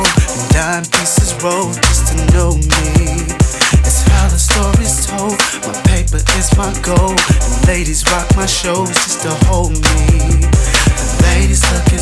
home and dime pieces roll just to know me. It's how the story's told. My paper is my goal. And ladies rock my shows just to hold me. The ladies looking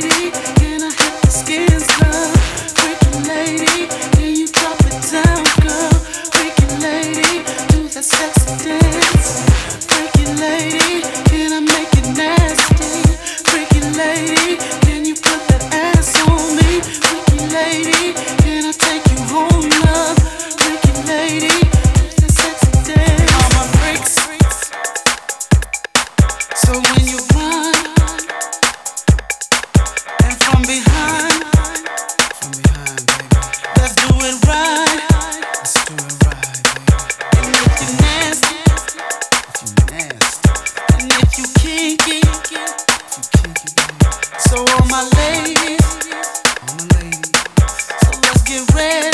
lady get ready.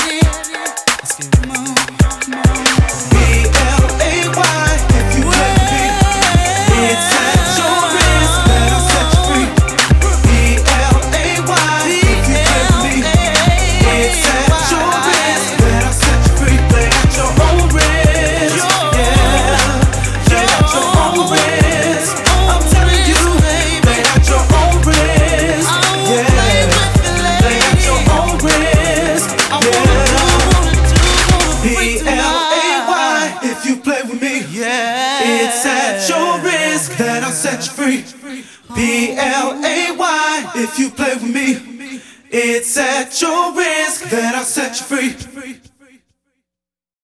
It's at your risk that I'll set you free. P L A Y if you play with me. It's at your risk that I'll set you free.